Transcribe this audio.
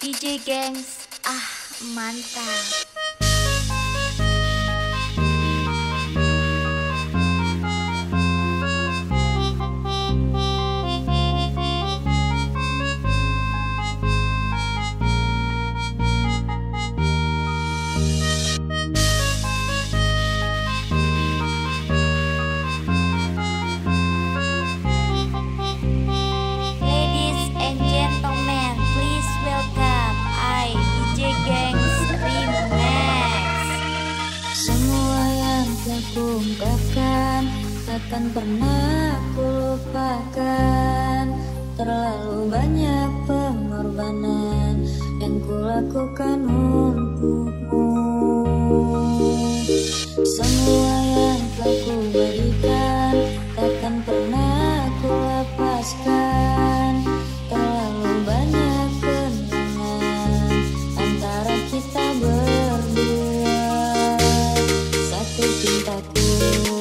DJ Gengs. Ah mantap kuungkapkan Takkan pernah ku lupakan Terlalu banyak pengorbanan Yang ku Música